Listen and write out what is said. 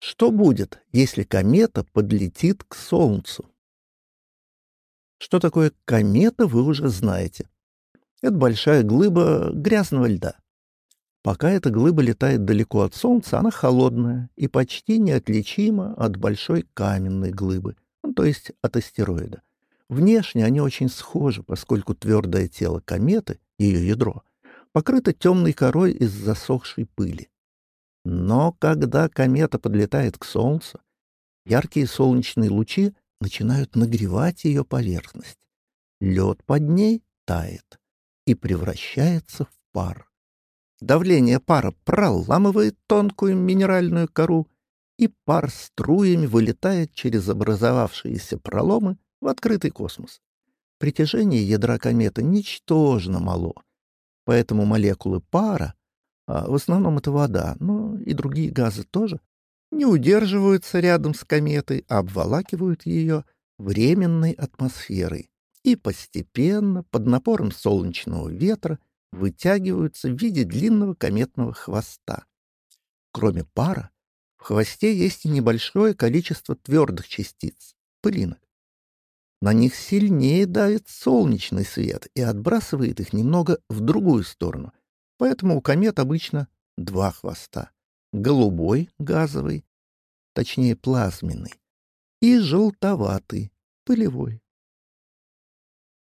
Что будет, если комета подлетит к Солнцу? Что такое комета, вы уже знаете. Это большая глыба грязного льда. Пока эта глыба летает далеко от Солнца, она холодная и почти неотличима от большой каменной глыбы, ну, то есть от астероида. Внешне они очень схожи, поскольку твердое тело кометы, ее ядро, покрыто темной корой из засохшей пыли. Но когда комета подлетает к Солнцу, яркие солнечные лучи начинают нагревать ее поверхность. Лед под ней тает и превращается в пар. Давление пара проламывает тонкую минеральную кору, и пар струями вылетает через образовавшиеся проломы в открытый космос. Притяжение ядра кометы ничтожно мало, поэтому молекулы пара а в основном это вода, но и другие газы тоже, не удерживаются рядом с кометой, а обволакивают ее временной атмосферой и постепенно, под напором солнечного ветра, вытягиваются в виде длинного кометного хвоста. Кроме пара, в хвосте есть и небольшое количество твердых частиц, пылинок. На них сильнее давит солнечный свет и отбрасывает их немного в другую сторону, Поэтому у комет обычно два хвоста. Голубой, газовый, точнее плазменный, и желтоватый, пылевой.